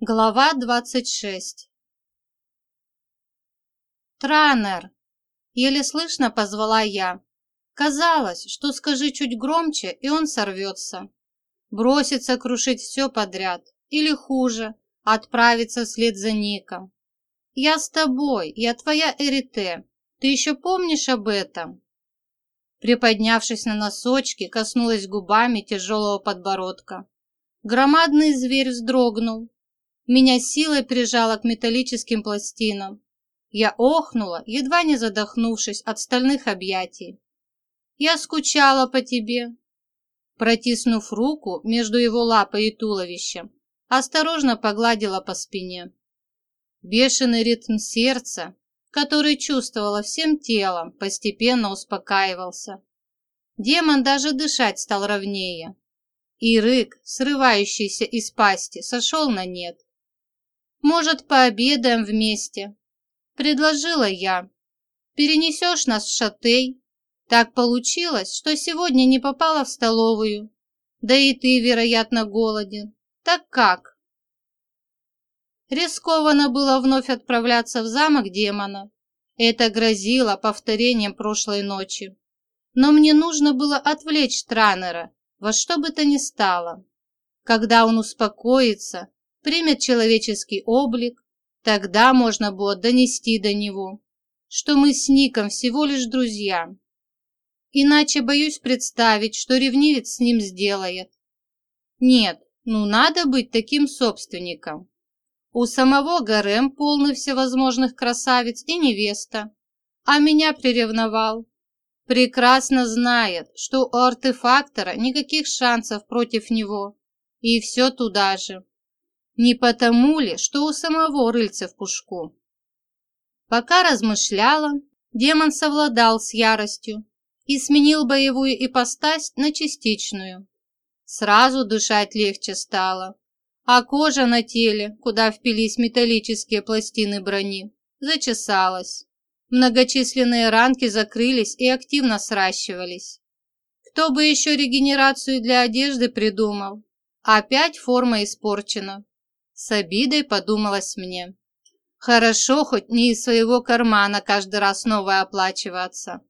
Глава 26 «Транер!» – еле слышно позвала я. Казалось, что скажи чуть громче, и он сорвется. Бросится крушить все подряд. Или хуже, отправиться вслед за Ником. «Я с тобой, я твоя Эрите. Ты еще помнишь об этом?» Приподнявшись на носочки, коснулась губами тяжелого подбородка. Громадный зверь вздрогнул, меня силой прижало к металлическим пластинам. Я охнула, едва не задохнувшись от стальных объятий. «Я скучала по тебе». Протиснув руку между его лапой и туловищем, осторожно погладила по спине. Бешеный ритм сердца, который чувствовала всем телом, постепенно успокаивался. Демон даже дышать стал ровнее. И рык, срывающийся из пасти, сошел на нет. Может, пообедаем вместе?» Предложила я. «Перенесешь нас в шатей?» Так получилось, что сегодня не попала в столовую. Да и ты, вероятно, голоден. Так как?» Рискованно было вновь отправляться в замок демона. Это грозило повторением прошлой ночи. Но мне нужно было отвлечь Транера во что бы то ни стало. Когда он успокоится, примет человеческий облик, тогда можно было донести до него, что мы с Ником всего лишь друзья. Иначе боюсь представить, что ревнивец с ним сделает. Нет, ну надо быть таким собственником. У самого Гарем полный всевозможных красавиц и невеста, а меня приревновал. Прекрасно знает, что у артефактора никаких шансов против него, и все туда же. Не потому ли, что у самого рыльца в пушку? Пока размышляла, демон совладал с яростью и сменил боевую ипостась на частичную. Сразу дышать легче стало, а кожа на теле, куда впились металлические пластины брони, зачесалась. Многочисленные ранки закрылись и активно сращивались. Кто бы еще регенерацию для одежды придумал? Опять форма испорчена. С обидой подумалось мне. Хорошо, хоть не из своего кармана каждый раз новое оплачиваться.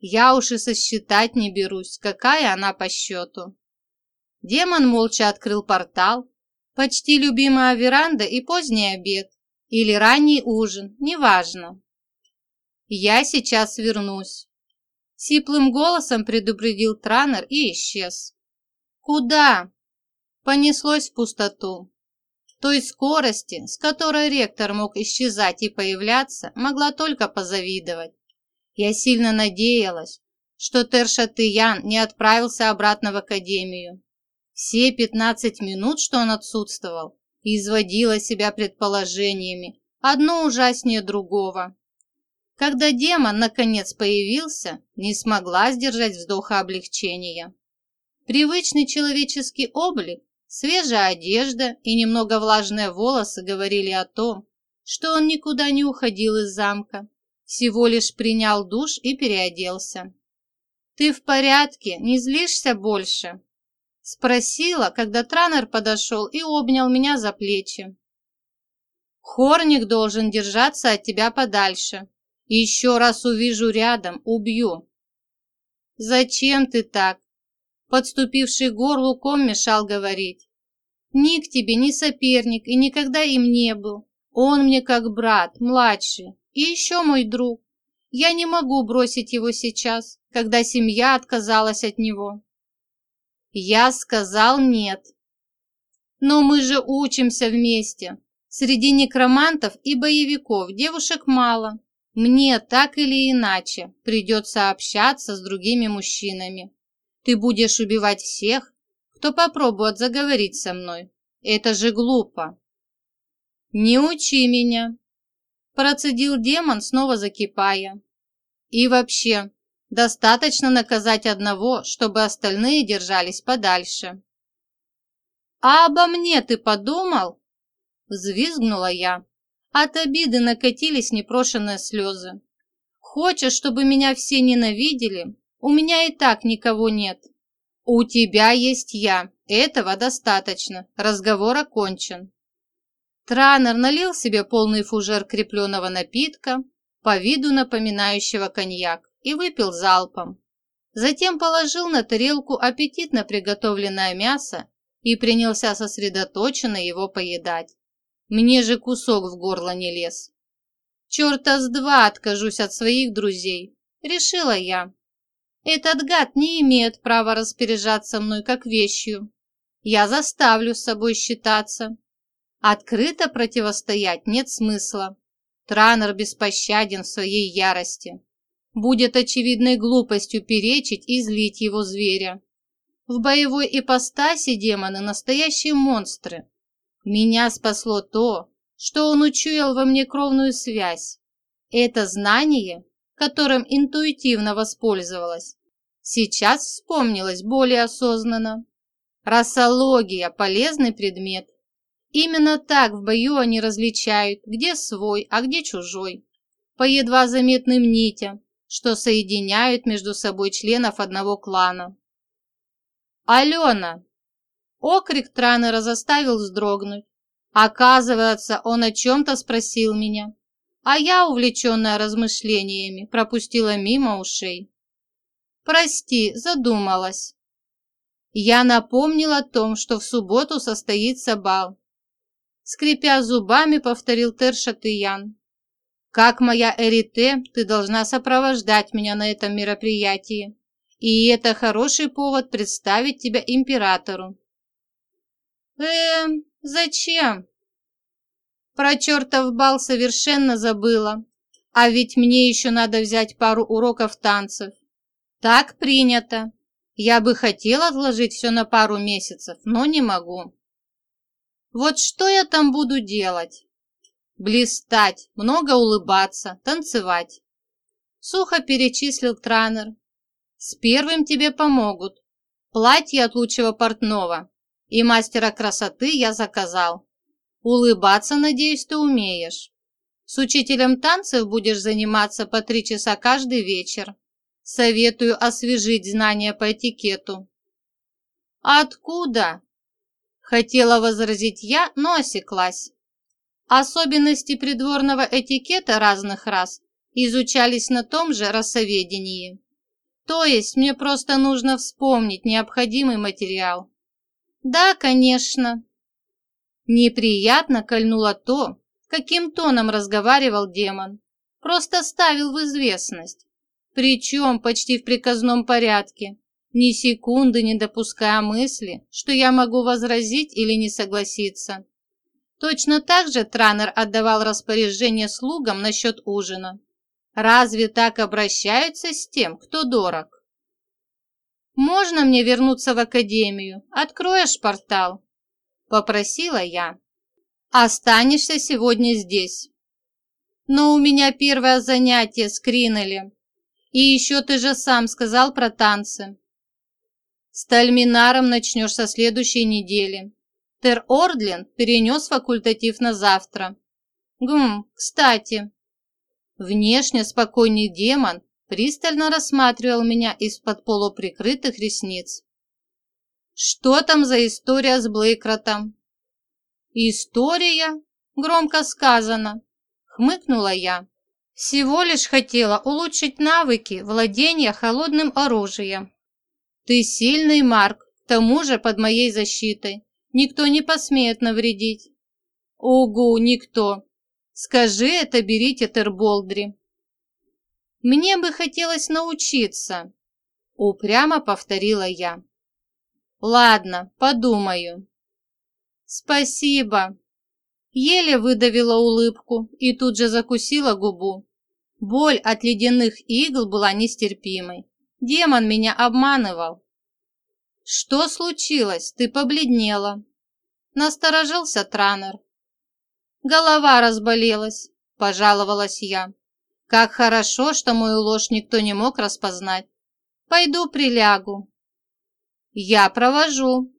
Я уж и сосчитать не берусь, какая она по счету. Демон молча открыл портал. Почти любимая веранда и поздний обед. Или ранний ужин, неважно. Я сейчас вернусь. Сиплым голосом предупредил Транер и исчез. Куда? Понеслось в пустоту. Той скорости, с которой ректор мог исчезать и появляться, могла только позавидовать. Я сильно надеялась, что Тершатыян не отправился обратно в академию. Все 15 минут, что он отсутствовал, изводила себя предположениями, одно ужаснее другого. Когда демон наконец появился, не смогла сдержать вздоха облегчения. Привычный человеческий облик Свежая одежда и немного влажные волосы говорили о том, что он никуда не уходил из замка, всего лишь принял душ и переоделся. «Ты в порядке? Не злишься больше?» Спросила, когда Транер подошел и обнял меня за плечи. «Хорник должен держаться от тебя подальше. Еще раз увижу рядом, убью». «Зачем ты так? Подступивший горлу ком мешал говорить. «Ник тебе не соперник и никогда им не был. Он мне как брат, младший, и еще мой друг. Я не могу бросить его сейчас, когда семья отказалась от него». Я сказал нет. «Но мы же учимся вместе. Среди некромантов и боевиков девушек мало. Мне так или иначе придется общаться с другими мужчинами. Ты будешь убивать всех, кто попробует заговорить со мной. Это же глупо. Не учи меня, процедил демон, снова закипая. И вообще, достаточно наказать одного, чтобы остальные держались подальше. А обо мне ты подумал? Взвизгнула я. От обиды накатились непрошенные слезы. Хочешь, чтобы меня все ненавидели? У меня и так никого нет. У тебя есть я. Этого достаточно. Разговор окончен. Транер налил себе полный фужер крепленного напитка, по виду напоминающего коньяк, и выпил залпом. Затем положил на тарелку аппетитно приготовленное мясо и принялся сосредоточенно его поедать. Мне же кусок в горло не лез. Черта с два откажусь от своих друзей, решила я. Этот гад не имеет права распоряжаться мной как вещью. Я заставлю с собой считаться. Открыто противостоять нет смысла. Транер беспощаден в своей ярости. Будет очевидной глупостью перечить и злить его зверя. В боевой ипостаси демоны – настоящие монстры. Меня спасло то, что он учуял во мне кровную связь. Это знание, которым интуитивно воспользовалась, сейчас вспомнилось более осознанно. Расология – полезный предмет. Именно так в бою они различают, где свой, а где чужой. По едва заметным нитям, что соединяют между собой членов одного клана. «Алена!» Окрик Транера заставил вздрогнуть. Оказывается, он о чем-то спросил меня, а я, увлеченная размышлениями, пропустила мимо ушей. «Прости, задумалась». Я напомнила о том, что в субботу состоится бал. Скрипя зубами, повторил Тершатыян. «Как моя Эрите, ты должна сопровождать меня на этом мероприятии, и это хороший повод представить тебя императору. Эм, зачем? Про чертов бал совершенно забыла. А ведь мне еще надо взять пару уроков танцев. Так принято. Я бы хотела отложить все на пару месяцев, но не могу. Вот что я там буду делать? Блистать, много улыбаться, танцевать. Сухо перечислил Транер. С первым тебе помогут. Платье от лучшего портного, и мастера красоты я заказал. Улыбаться, надеюсь, ты умеешь. С учителем танцев будешь заниматься по три часа каждый вечер. Советую освежить знания по этикету. Откуда? Хотела возразить я, но осеклась. Особенности придворного этикета разных рас изучались на том же рассоведении. То есть мне просто нужно вспомнить необходимый материал. Да, конечно. Неприятно кольнуло то, каким тоном разговаривал демон. Просто ставил в известность. Причем почти в приказном порядке, ни секунды не допуская мысли, что я могу возразить или не согласиться. Точно так же Транер отдавал распоряжение слугам насчет ужина. Разве так обращаются с тем, кто дорог? «Можно мне вернуться в академию? Откроешь портал?» Попросила я. «Останешься сегодня здесь. Но у меня первое занятие с Кринелем. И еще ты же сам сказал про танцы. С Тальминаром начнешь со следующей недели. Тер Ордлин перенес факультатив на завтра. Гм, кстати. Внешне спокойный демон пристально рассматривал меня из-под полуприкрытых ресниц. «Что там за история с Блейкротом?» «История?» – громко сказано. Хмыкнула я. «Всего лишь хотела улучшить навыки владения холодным оружием». «Ты сильный, Марк, к тому же под моей защитой. Никто не посмеет навредить». «Угу, никто. Скажи это берите Терболдри». Мне бы хотелось научиться, упрямо повторила я. Ладно, подумаю. Спасибо. Еле выдавила улыбку и тут же закусила губу. Боль от ледяных игл была нестерпимой. Демон меня обманывал. Что случилось? Ты побледнела. Насторожился Транер. Голова разболелась, пожаловалась я. Как хорошо, что мою ложь никто не мог распознать. Пойду прилягу. Я провожу.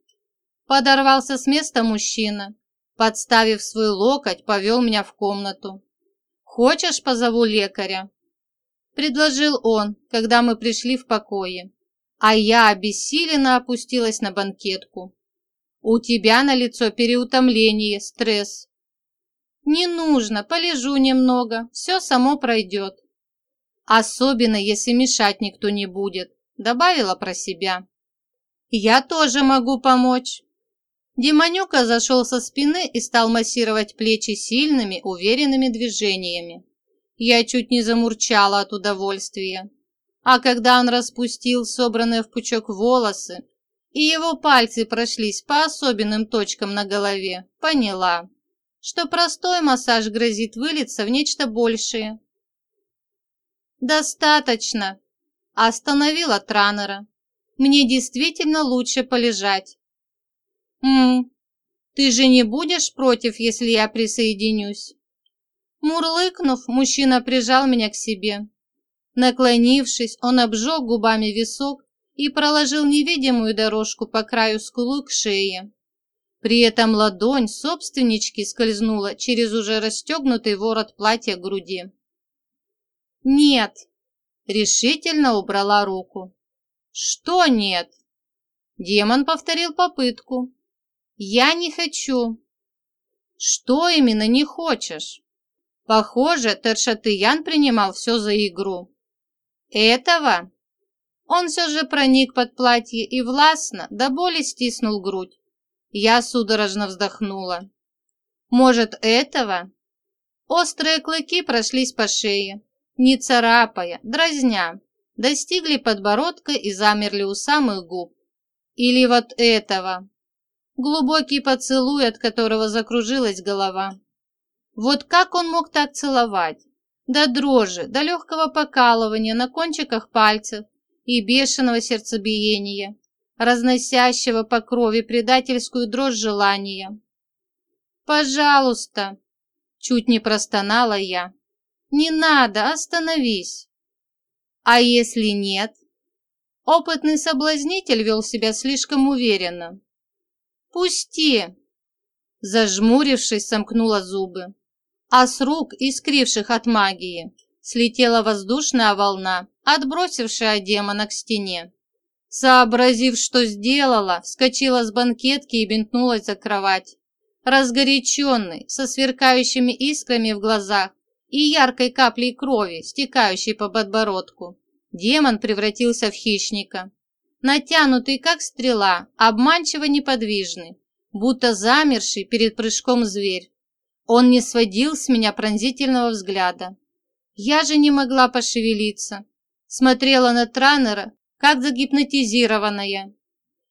Подорвался с места мужчина. Подставив свой локоть, повел меня в комнату. «Хочешь, позову лекаря?» Предложил он, когда мы пришли в покое. А я обессиленно опустилась на банкетку. «У тебя на лицо переутомление, стресс. «Не нужно, полежу немного, все само пройдет». «Особенно, если мешать никто не будет», — добавила про себя. «Я тоже могу помочь». Демонюка зашел со спины и стал массировать плечи сильными, уверенными движениями. Я чуть не замурчала от удовольствия. А когда он распустил собранные в пучок волосы, и его пальцы прошлись по особенным точкам на голове, поняла, что простой массаж грозит вылиться в нечто большее. «Достаточно!» – остановила Транера. «Мне действительно лучше полежать». «Ммм, ты же не будешь против, если я присоединюсь?» Мурлыкнув, мужчина прижал меня к себе. Наклонившись, он обжег губами висок и проложил невидимую дорожку по краю скулы к шее. При этом ладонь собственнички скользнула через уже расстегнутый ворот платья к груди. «Нет!» – решительно убрала руку. «Что нет?» Демон повторил попытку. «Я не хочу». «Что именно не хочешь?» Похоже, Тершатыян принимал все за игру. «Этого?» Он все же проник под платье и властно до боли стиснул грудь. Я судорожно вздохнула. «Может, этого?» Острые клыки прошлись по шее, не царапая, дразня, достигли подбородка и замерли у самых губ. Или вот этого. Глубокий поцелуй, от которого закружилась голова. Вот как он мог так целовать? До дрожи, до легкого покалывания на кончиках пальцев и бешеного сердцебиения, разносящего по крови предательскую дрожь желания. «Пожалуйста!» – чуть не простонала я. «Не надо, остановись!» «А если нет?» Опытный соблазнитель вел себя слишком уверенно. «Пусти!» Зажмурившись, сомкнула зубы. А с рук, искривших от магии, слетела воздушная волна, отбросившая демона к стене. Сообразив, что сделала, вскочила с банкетки и бинтнулась за кровать. Разгоряченный, со сверкающими искрами в глазах и яркой каплей крови, стекающей по подбородку, демон превратился в хищника. Натянутый, как стрела, обманчиво неподвижный, будто замерший перед прыжком зверь. Он не сводил с меня пронзительного взгляда. Я же не могла пошевелиться. Смотрела на Транера, как загипнотизированная.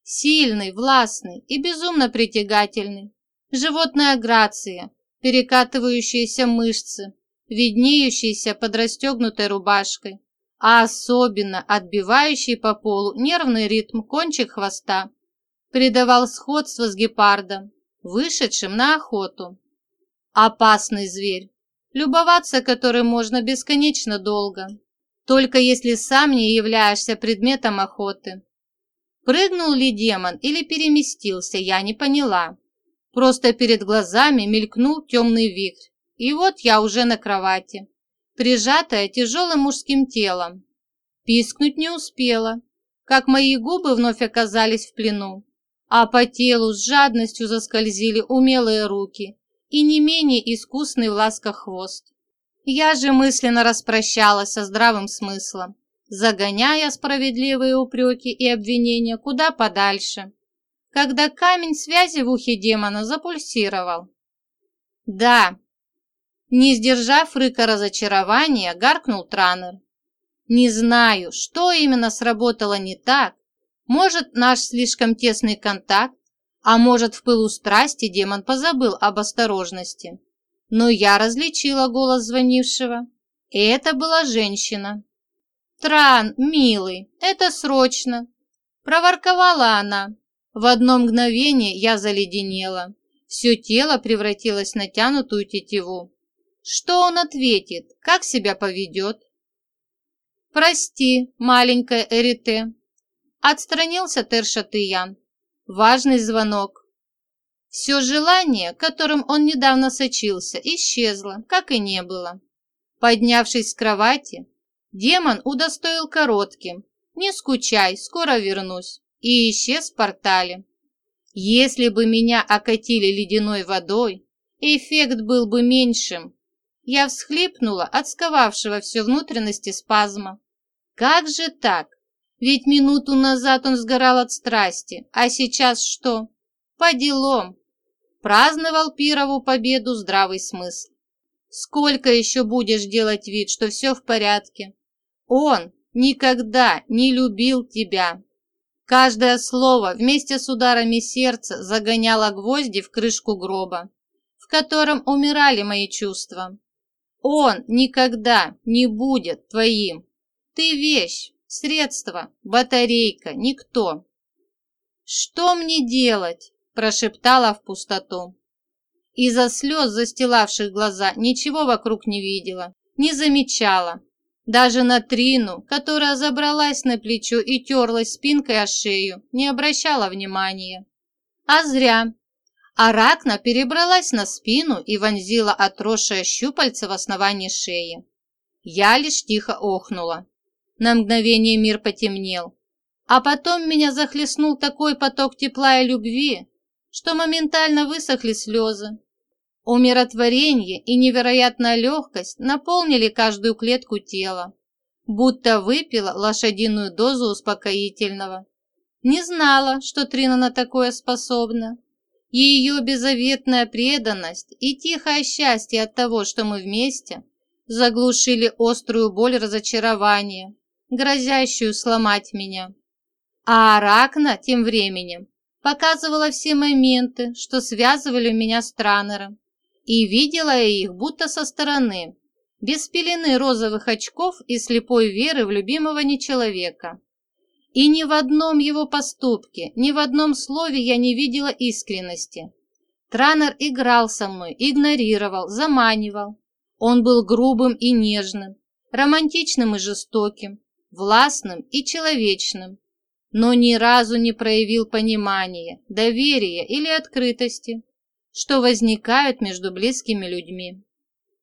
Сильный, властный и безумно притягательный. Животная грация, перекатывающиеся мышцы, виднеющиеся под расстегнутой рубашкой, а особенно отбивающий по полу нервный ритм кончик хвоста, придавал сходство с гепардом, вышедшим на охоту. Опасный зверь, любоваться которым можно бесконечно долго, только если сам не являешься предметом охоты. Прыгнул ли демон или переместился, я не поняла. Просто перед глазами мелькнул темный вихрь, и вот я уже на кровати прижатая тяжелым мужским телом. Пискнуть не успела, как мои губы вновь оказались в плену, а по телу с жадностью заскользили умелые руки и не менее искусный в ласках хвост. Я же мысленно распрощалась со здравым смыслом, загоняя справедливые упреки и обвинения куда подальше, когда камень связи в ухе демона запульсировал. Да, не сдержав рыка разочарования, гаркнул Транер. Не знаю, что именно сработало не так. Может, наш слишком тесный контакт, а может, в пылу страсти демон позабыл об осторожности. Но я различила голос звонившего. И это была женщина. «Тран, милый, это срочно!» Проворковала она. В одно мгновение я заледенела. Все тело превратилось в натянутую тетиву. Что он ответит? Как себя поведет? «Прости, маленькая Эрите», — отстранился Тершатыян. Важный звонок. Все желание, которым он недавно сочился, исчезло, как и не было. Поднявшись с кровати, демон удостоил коротким «Не скучай, скоро вернусь» и исчез в портале. Если бы меня окатили ледяной водой, эффект был бы меньшим. Я всхлипнула от сковавшего все внутренности спазма. Как же так? Ведь минуту назад он сгорал от страсти, а сейчас что? По делам. Праздновал Пирову победу здравый смысл. Сколько еще будешь делать вид, что все в порядке? Он никогда не любил тебя. Каждое слово вместе с ударами сердца загоняло гвозди в крышку гроба, в котором умирали мои чувства. Он никогда не будет твоим. Ты вещь, средство, батарейка, никто. «Что мне делать?» – прошептала в пустоту. Из-за слез, застилавших глаза, ничего вокруг не видела, не замечала. Даже на Трину, которая забралась на плечо и терлась спинкой о шею, не обращала внимания. А зря. Аракна перебралась на спину и вонзила отросшее щупальце в основании шеи. Я лишь тихо охнула. На мгновение мир потемнел. А потом меня захлестнул такой поток тепла и любви, что моментально высохли слезы. Умиротворение и невероятная легкость наполнили каждую клетку тела, будто выпила лошадиную дозу успокоительного. Не знала, что Трина на такое способна. Ее беззаветная преданность и тихое счастье от того, что мы вместе, заглушили острую боль разочарования, грозящую сломать меня. А Аракна тем временем показывала все моменты, что связывали меня с Транером, и видела я их будто со стороны, без пелены розовых очков и слепой веры в любимого нечеловека. И ни в одном его поступке, ни в одном слове я не видела искренности. Транер играл со мной, игнорировал, заманивал. Он был грубым и нежным, романтичным и жестоким, властным и человечным, но ни разу не проявил понимания, доверия или открытости, что возникают между близкими людьми.